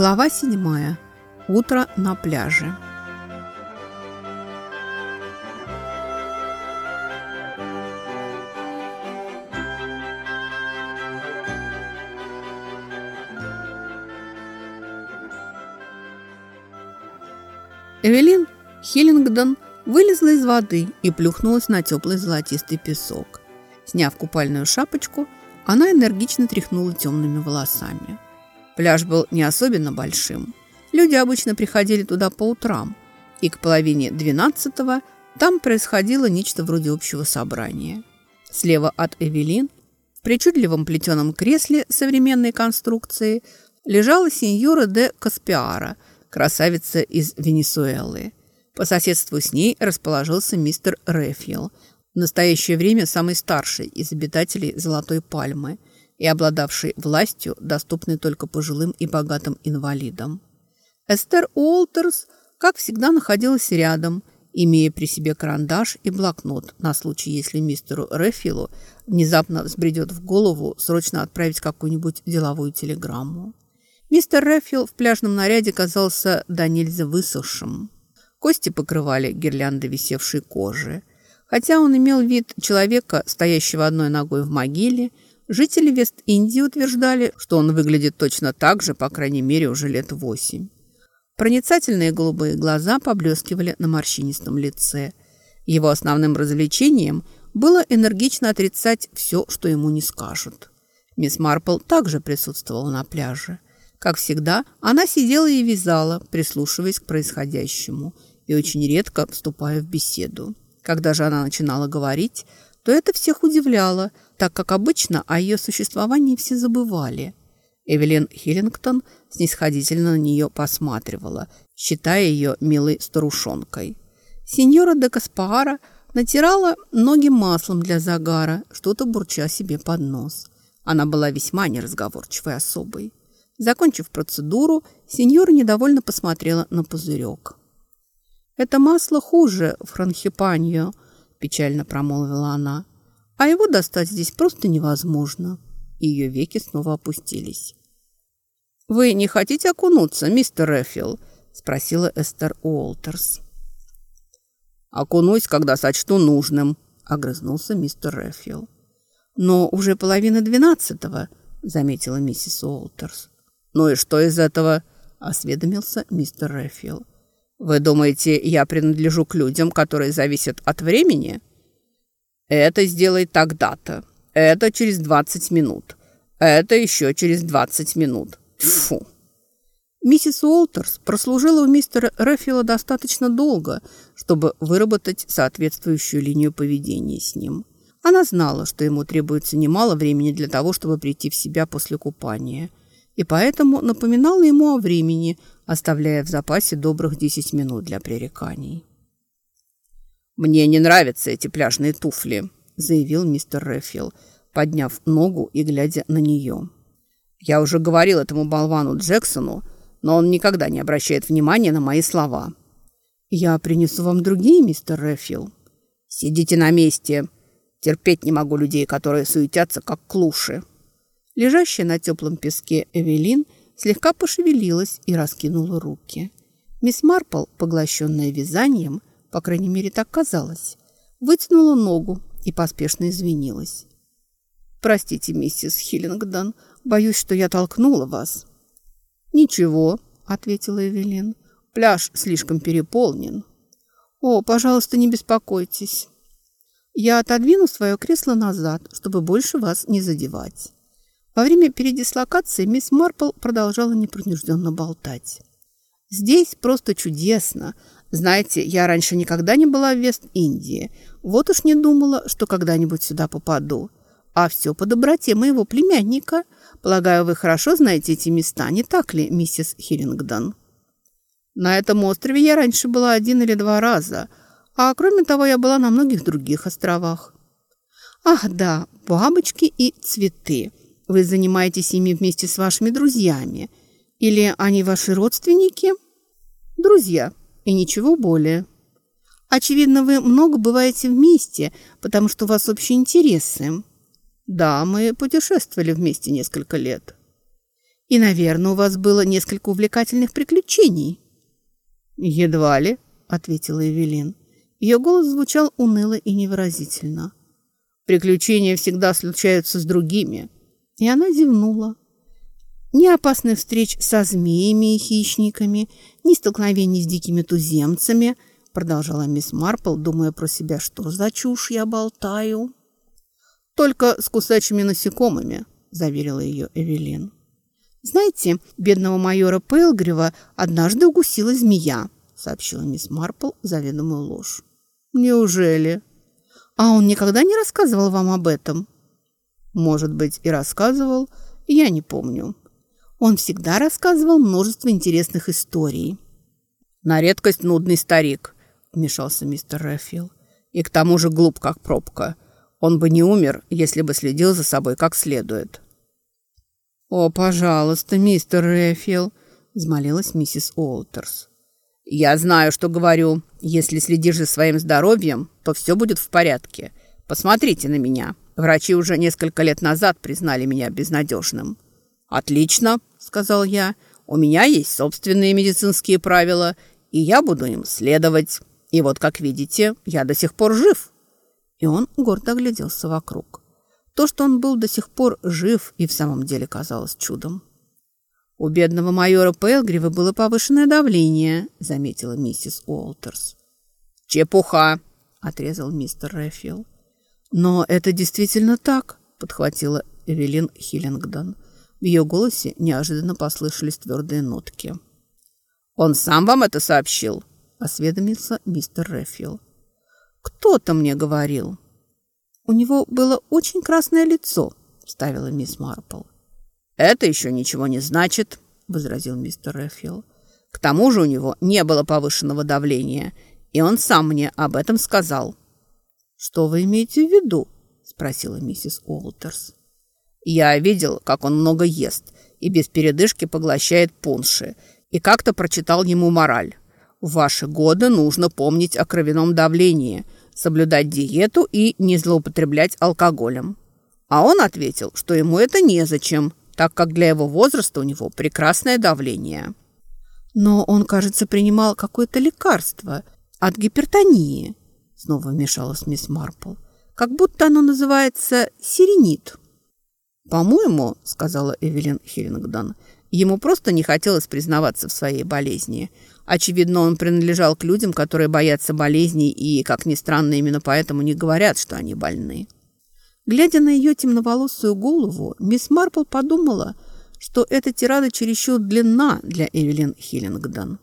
Глава седьмая. Утро на пляже. Эвелин Хиллингдон вылезла из воды и плюхнулась на теплый золотистый песок. Сняв купальную шапочку, она энергично тряхнула темными волосами. Пляж был не особенно большим. Люди обычно приходили туда по утрам, и к половине двенадцатого там происходило нечто вроде общего собрания. Слева от Эвелин в причудливом плетеном кресле современной конструкции лежала сеньора де Каспиара, красавица из Венесуэлы. По соседству с ней расположился мистер Рефил, в настоящее время самый старший из обитателей Золотой Пальмы – и обладавший властью, доступной только пожилым и богатым инвалидам. Эстер Уолтерс, как всегда, находилась рядом, имея при себе карандаш и блокнот на случай, если мистеру Рефилу внезапно взбредет в голову срочно отправить какую-нибудь деловую телеграмму. Мистер Рефил в пляжном наряде казался до нельзя высохшим. Кости покрывали гирлянды висевшей кожи. Хотя он имел вид человека, стоящего одной ногой в могиле, Жители Вест-Индии утверждали, что он выглядит точно так же, по крайней мере, уже лет восемь. Проницательные голубые глаза поблескивали на морщинистом лице. Его основным развлечением было энергично отрицать все, что ему не скажут. Мисс Марпл также присутствовала на пляже. Как всегда, она сидела и вязала, прислушиваясь к происходящему, и очень редко вступая в беседу. Когда же она начинала говорить, то это всех удивляло, так как обычно о ее существовании все забывали. Эвелин Хиллингтон снисходительно на нее посматривала, считая ее милой старушонкой. Сеньора де Каспаара натирала ноги маслом для загара, что-то бурча себе под нос. Она была весьма неразговорчивой особой. Закончив процедуру, сеньора недовольно посмотрела на пузырек. «Это масло хуже, франхипаньо», печально промолвила она. А его достать здесь просто невозможно. Ее веки снова опустились. «Вы не хотите окунуться, мистер Эффил?» – спросила Эстер Уолтерс. «Окунусь, когда сочту нужным», – огрызнулся мистер Эффил. «Но уже половина двенадцатого», – заметила миссис Уолтерс. «Ну и что из этого?» – осведомился мистер Эффил. Вы думаете, я принадлежу к людям, которые зависят от времени? Это сделай тогда-то. Это через 20 минут. Это еще через 20 минут. Фу. Миссис Уолтерс прослужила у мистера Рэффила достаточно долго, чтобы выработать соответствующую линию поведения с ним. Она знала, что ему требуется немало времени для того, чтобы прийти в себя после купания, и поэтому напоминала ему о времени, оставляя в запасе добрых 10 минут для пререканий. «Мне не нравятся эти пляжные туфли», – заявил мистер Рэфил, подняв ногу и глядя на нее. «Я уже говорил этому болвану Джексону, но он никогда не обращает внимания на мои слова». «Я принесу вам другие, мистер Рэфил». «Сидите на месте. Терпеть не могу людей, которые суетятся, как клуши». Лежащая на теплом песке Эвелин – слегка пошевелилась и раскинула руки. Мисс Марпл, поглощенная вязанием, по крайней мере так казалось, вытянула ногу и поспешно извинилась. «Простите, миссис Хиллингдон, боюсь, что я толкнула вас». «Ничего», — ответила Эвелин, — «пляж слишком переполнен». «О, пожалуйста, не беспокойтесь. Я отодвину свое кресло назад, чтобы больше вас не задевать». Во время передислокации мисс Марпл продолжала непринужденно болтать. «Здесь просто чудесно. Знаете, я раньше никогда не была в Вест-Индии. Вот уж не думала, что когда-нибудь сюда попаду. А все по доброте моего племянника. Полагаю, вы хорошо знаете эти места, не так ли, миссис Хиллингдон?» «На этом острове я раньше была один или два раза, а кроме того я была на многих других островах». «Ах да, бабочки и цветы. Вы занимаетесь ими вместе с вашими друзьями? Или они ваши родственники? Друзья, и ничего более. Очевидно, вы много бываете вместе, потому что у вас общие интересы. Да, мы путешествовали вместе несколько лет. И, наверное, у вас было несколько увлекательных приключений». «Едва ли», — ответила Эвелин. Ее голос звучал уныло и невыразительно. «Приключения всегда случаются с другими». И она зевнула. Ни опасных встреч со змеями и хищниками, ни столкновений с дикими туземцами, продолжала мисс Марпл, думая про себя, что за чушь я болтаю. Только с кусачими насекомыми, заверила ее Эвелин. «Знаете, бедного майора Пелгрева однажды укусила змея», сообщила мисс Марпл заведомую ложь. «Неужели?» «А он никогда не рассказывал вам об этом?» «Может быть, и рассказывал, я не помню». Он всегда рассказывал множество интересных историй. «На редкость нудный старик», — вмешался мистер Рэфил. «И к тому же глуп, как пробка. Он бы не умер, если бы следил за собой как следует». «О, пожалуйста, мистер Рэфил», — взмолилась миссис Уолтерс. «Я знаю, что говорю. Если следишь за своим здоровьем, то все будет в порядке. Посмотрите на меня. Врачи уже несколько лет назад признали меня безнадежным». «Отлично», — сказал я. «У меня есть собственные медицинские правила, и я буду им следовать. И вот, как видите, я до сих пор жив». И он гордо огляделся вокруг. То, что он был до сих пор жив, и в самом деле казалось чудом. «У бедного майора Пелгрива было повышенное давление», — заметила миссис Уолтерс. «Чепуха!» — отрезал мистер Рэфил. «Но это действительно так», — подхватила Эвелин Хиллингдон. В ее голосе неожиданно послышались твердые нотки. «Он сам вам это сообщил?» — осведомился мистер Рэфил. «Кто-то мне говорил», «У него было очень красное лицо», — вставила мисс Марпл. «Это еще ничего не значит», — возразил мистер Рэфилл. «К тому же у него не было повышенного давления, и он сам мне об этом сказал». «Что вы имеете в виду?» — спросила миссис Уолтерс. «Я видел, как он много ест и без передышки поглощает пунши, и как-то прочитал ему мораль. В ваши годы нужно помнить о кровяном давлении — соблюдать диету и не злоупотреблять алкоголем. А он ответил, что ему это незачем, так как для его возраста у него прекрасное давление. Но он, кажется, принимал какое-то лекарство от гипертонии, снова вмешалась мисс Марпл. Как будто оно называется сиренит. «По-моему, — сказала Эвелин Хиллингдон, — ему просто не хотелось признаваться в своей болезни. Очевидно, он принадлежал к людям, которые боятся болезней и, как ни странно, именно поэтому не говорят, что они больны. Глядя на ее темноволосую голову, мисс Марпл подумала, что эта тирада чересчур длинна для Эвелин Хиллингдон.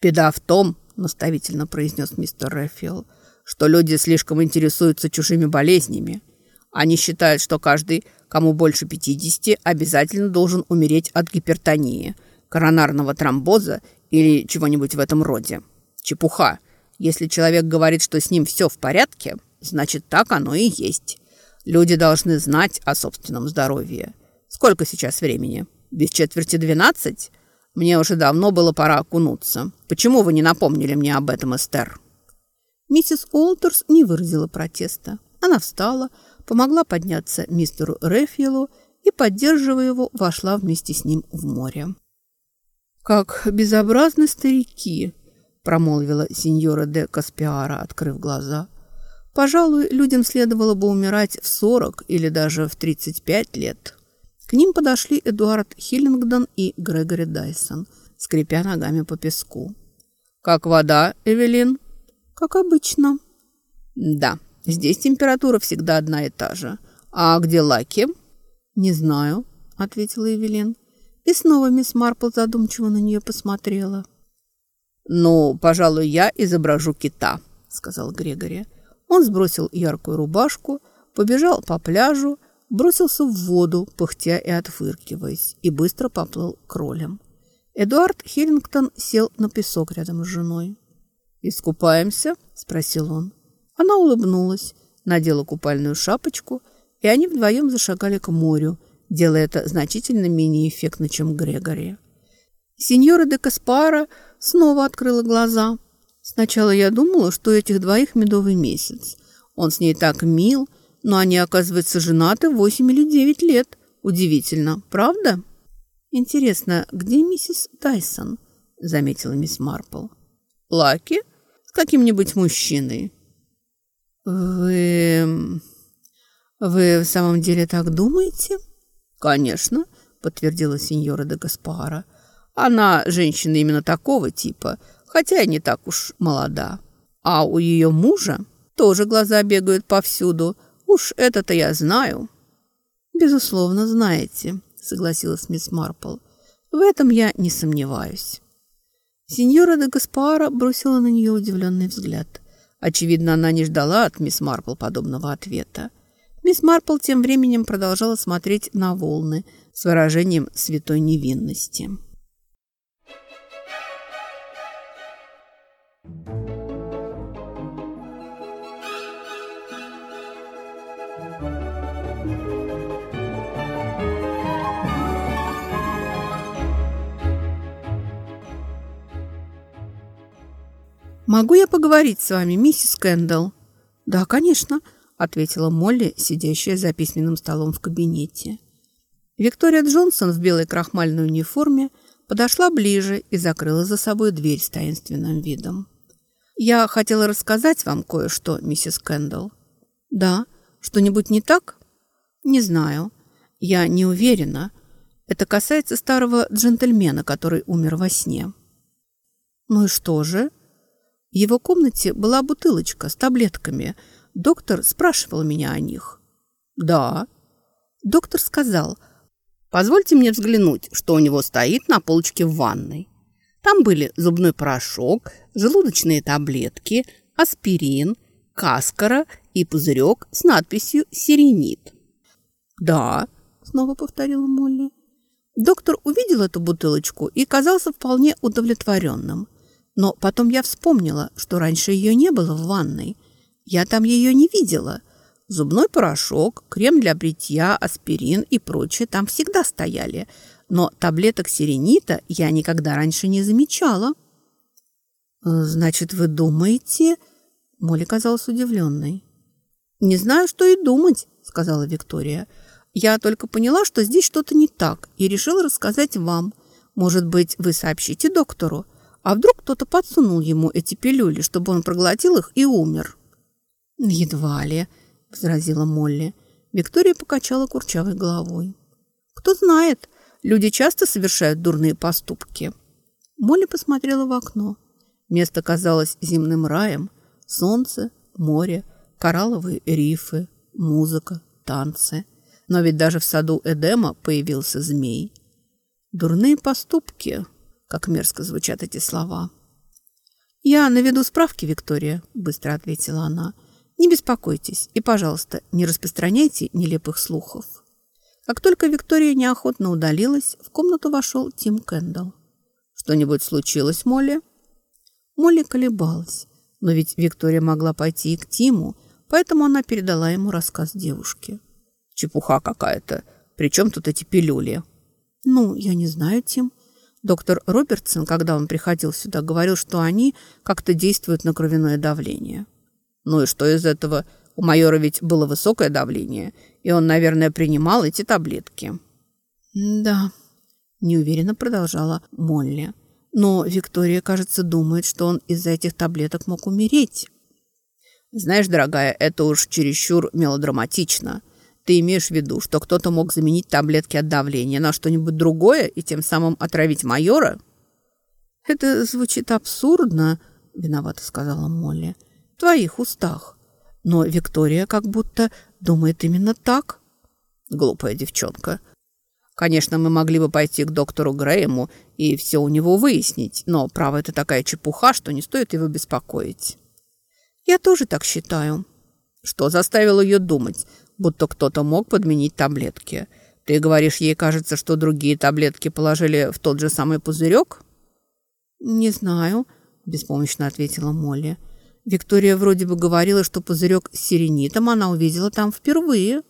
«Беда в том, — наставительно произнес мистер Рэффилл, — что люди слишком интересуются чужими болезнями. Они считают, что каждый, кому больше 50, обязательно должен умереть от гипертонии, коронарного тромбоза или чего-нибудь в этом роде. Чепуха. Если человек говорит, что с ним все в порядке, значит, так оно и есть. Люди должны знать о собственном здоровье. Сколько сейчас времени? Без четверти двенадцать? Мне уже давно было пора окунуться. Почему вы не напомнили мне об этом, Эстер?» Миссис Олтерс не выразила протеста. Она встала, помогла подняться мистеру Рефилу и, поддерживая его, вошла вместе с ним в море. «Как безобразны старики!» – промолвила сеньора де Каспиара, открыв глаза. «Пожалуй, людям следовало бы умирать в сорок или даже в тридцать пять лет». К ним подошли Эдуард Хиллингдон и Грегори Дайсон, скрипя ногами по песку. «Как вода, Эвелин?» «Как обычно». «Да, здесь температура всегда одна и та же. А где Лаки?» «Не знаю», — ответила Эвелин. И снова мисс Марпл задумчиво на нее посмотрела. «Ну, пожалуй, я изображу кита», — сказал Грегори. Он сбросил яркую рубашку, побежал по пляжу, бросился в воду, пыхтя и отфыркиваясь, и быстро поплыл к ролям. Эдуард Хиллингтон сел на песок рядом с женой. «Искупаемся?» – спросил он. Она улыбнулась, надела купальную шапочку, и они вдвоем зашагали к морю – делая это значительно менее эффектно, чем Грегори. Сеньора де Каспара снова открыла глаза. Сначала я думала, что у этих двоих медовый месяц. Он с ней так мил, но они, оказывается, женаты восемь или девять лет. Удивительно, правда? «Интересно, где миссис Тайсон?» – заметила мисс Марпл. «Лаки? С каким-нибудь мужчиной». «Вы... вы в самом деле так думаете?» «Конечно», – подтвердила сеньора де Гаспара. «Она женщина именно такого типа, хотя и не так уж молода. А у ее мужа тоже глаза бегают повсюду. Уж это-то я знаю». «Безусловно, знаете», — согласилась мисс Марпл. «В этом я не сомневаюсь». Сеньора де Гаспара бросила на нее удивленный взгляд. Очевидно, она не ждала от мисс Марпл подобного ответа. Мисс Марпл тем временем продолжала смотреть на волны с выражением святой невинности. «Могу я поговорить с вами, миссис Кэндалл?» «Да, конечно», — ответила Молли, сидящая за письменным столом в кабинете. Виктория Джонсон в белой крахмальной униформе подошла ближе и закрыла за собой дверь с таинственным видом. «Я хотела рассказать вам кое-что, миссис Кэндалл». «Да? Что-нибудь не так?» «Не знаю. Я не уверена. Это касается старого джентльмена, который умер во сне». «Ну и что же?» В его комнате была бутылочка с таблетками. Доктор спрашивал меня о них. «Да». Доктор сказал, «Позвольте мне взглянуть, что у него стоит на полочке в ванной». Там были зубной порошок, желудочные таблетки, аспирин, каскара и пузырек с надписью «Сиренит». «Да», — снова повторила Молли. Доктор увидел эту бутылочку и казался вполне удовлетворенным. Но потом я вспомнила, что раньше ее не было в ванной. Я там ее не видела. Зубной порошок, крем для бритья, аспирин и прочее там всегда стояли. Но таблеток сиренита я никогда раньше не замечала. «Значит, вы думаете...» Молли казалась удивленной. «Не знаю, что и думать», — сказала Виктория. «Я только поняла, что здесь что-то не так, и решила рассказать вам. Может быть, вы сообщите доктору. А вдруг кто-то подсунул ему эти пилюли, чтобы он проглотил их и умер? «Едва ли», — возразила Молли. Виктория покачала курчавой головой. «Кто знает, люди часто совершают дурные поступки». Молли посмотрела в окно. Место казалось земным раем. Солнце, море, коралловые рифы, музыка, танцы. Но ведь даже в саду Эдема появился змей. Дурные поступки как мерзко звучат эти слова. «Я наведу справки, Виктория», – быстро ответила она. «Не беспокойтесь и, пожалуйста, не распространяйте нелепых слухов». Как только Виктория неохотно удалилась, в комнату вошел Тим Кэндалл. «Что-нибудь случилось, Молли?» Молли колебалась, но ведь Виктория могла пойти и к Тиму, поэтому она передала ему рассказ девушки. «Чепуха какая-то. Причем тут эти пилюли?» «Ну, я не знаю, Тим. Доктор Робертсон, когда он приходил сюда, говорил, что они как-то действуют на кровяное давление. Ну и что из этого? У майора ведь было высокое давление, и он, наверное, принимал эти таблетки. Да, неуверенно продолжала Молли. Но Виктория, кажется, думает, что он из-за этих таблеток мог умереть. Знаешь, дорогая, это уж чересчур мелодраматично. Ты имеешь в виду, что кто-то мог заменить таблетки от давления на что-нибудь другое и тем самым отравить майора? Это звучит абсурдно, виновато сказала Молли. В твоих устах. Но Виктория как будто думает именно так. Глупая девчонка. Конечно, мы могли бы пойти к доктору Грэему и все у него выяснить, но, право, это такая чепуха, что не стоит его беспокоить. Я тоже так считаю. Что заставило ее думать, будто кто-то мог подменить таблетки. Ты говоришь, ей кажется, что другие таблетки положили в тот же самый пузырек? Не знаю, беспомощно ответила Молли. Виктория вроде бы говорила, что пузырек с сиренитом она увидела там впервые.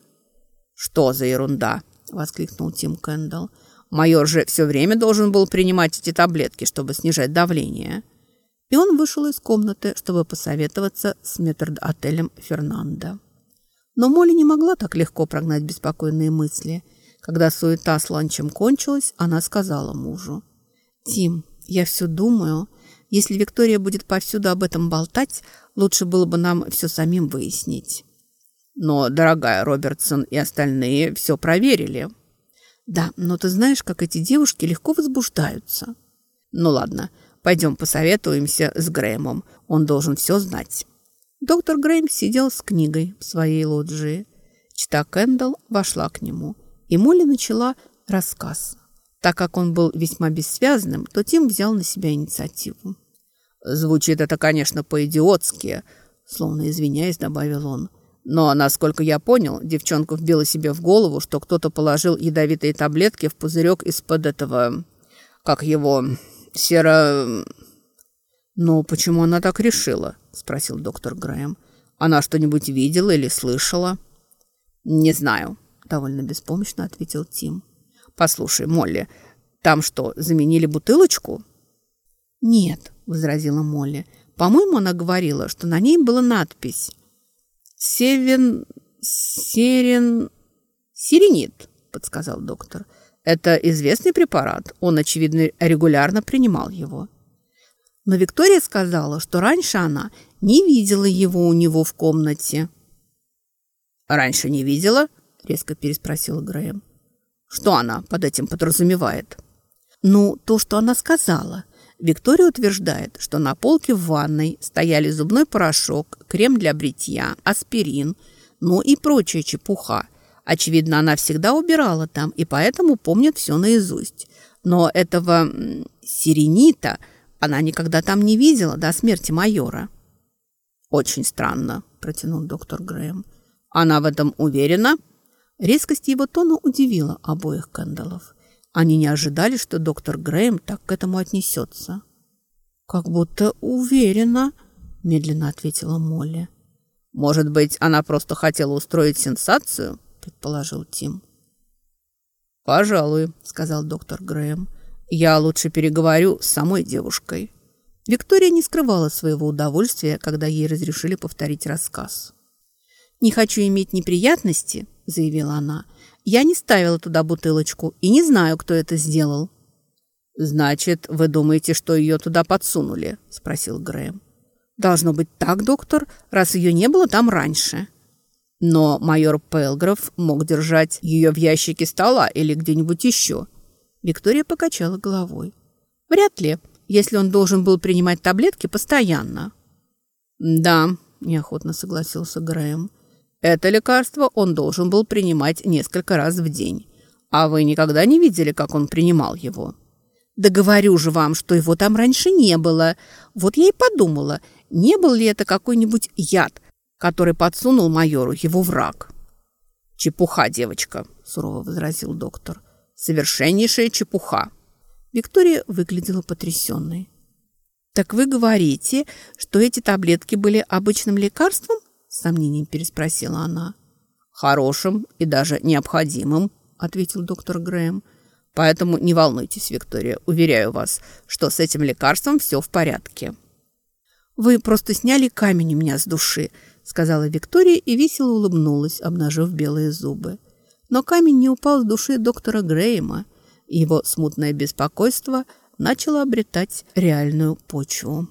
Что за ерунда? воскликнул Тим Кэндалл. Майор же все время должен был принимать эти таблетки, чтобы снижать давление. И он вышел из комнаты, чтобы посоветоваться с метрд-отелем Фернандо. Но Молли не могла так легко прогнать беспокойные мысли. Когда суета с ланчем кончилась, она сказала мужу. «Тим, я все думаю, если Виктория будет повсюду об этом болтать, лучше было бы нам все самим выяснить». «Но, дорогая Робертсон и остальные все проверили». «Да, но ты знаешь, как эти девушки легко возбуждаются». «Ну ладно, пойдем посоветуемся с Грэмом. Он должен все знать». Доктор Грэм сидел с книгой в своей лоджии. Чита Кэндалл вошла к нему, и Молли начала рассказ. Так как он был весьма бессвязным, то Тим взял на себя инициативу. «Звучит это, конечно, по-идиотски», словно извиняясь, добавил он. «Но, насколько я понял, девчонка вбила себе в голову, что кто-то положил ядовитые таблетки в пузырек из-под этого... как его... серо...» «Но почему она так решила?» – спросил доктор Грэм. «Она что-нибудь видела или слышала?» «Не знаю», – довольно беспомощно ответил Тим. «Послушай, Молли, там что, заменили бутылочку?» «Нет», – возразила Молли. «По-моему, она говорила, что на ней была надпись «Севен... Серен... Сиренит», – подсказал доктор. «Это известный препарат. Он, очевидно, регулярно принимал его». Но Виктория сказала, что раньше она не видела его у него в комнате. «Раньше не видела?» – резко переспросила Грэм. «Что она под этим подразумевает?» «Ну, то, что она сказала. Виктория утверждает, что на полке в ванной стояли зубной порошок, крем для бритья, аспирин, ну и прочая чепуха. Очевидно, она всегда убирала там и поэтому помнит все наизусть. Но этого сиренита она никогда там не видела до смерти майора. «Очень странно», – протянул доктор Грэм. «Она в этом уверена?» Резкость его тона удивила обоих Кэндаллов. Они не ожидали, что доктор Грэм так к этому отнесется. «Как будто уверена», – медленно ответила Молли. «Может быть, она просто хотела устроить сенсацию?» – предположил Тим. «Пожалуй», – сказал доктор Грэм. «Я лучше переговорю с самой девушкой». Виктория не скрывала своего удовольствия, когда ей разрешили повторить рассказ. «Не хочу иметь неприятности», – заявила она, – я не ставила туда бутылочку и не знаю, кто это сделал». «Значит, вы думаете, что ее туда подсунули?» – спросил Грэм. «Должно быть так, доктор, раз ее не было там раньше». «Но майор Пелгров мог держать ее в ящике стола или где-нибудь еще». Виктория покачала головой. «Вряд ли, если он должен был принимать таблетки постоянно». «Да», – неохотно согласился Грэм. Это лекарство он должен был принимать несколько раз в день. А вы никогда не видели, как он принимал его? Да говорю же вам, что его там раньше не было. Вот я и подумала, не был ли это какой-нибудь яд, который подсунул майору его враг. «Чепуха, девочка», – сурово возразил доктор. «Совершеннейшая чепуха». Виктория выглядела потрясенной. «Так вы говорите, что эти таблетки были обычным лекарством?» с сомнением переспросила она. «Хорошим и даже необходимым», — ответил доктор Грэм. «Поэтому не волнуйтесь, Виктория, уверяю вас, что с этим лекарством все в порядке». «Вы просто сняли камень у меня с души», — сказала Виктория и весело улыбнулась, обнажив белые зубы. Но камень не упал с души доктора Грэема. Его смутное беспокойство начало обретать реальную почву.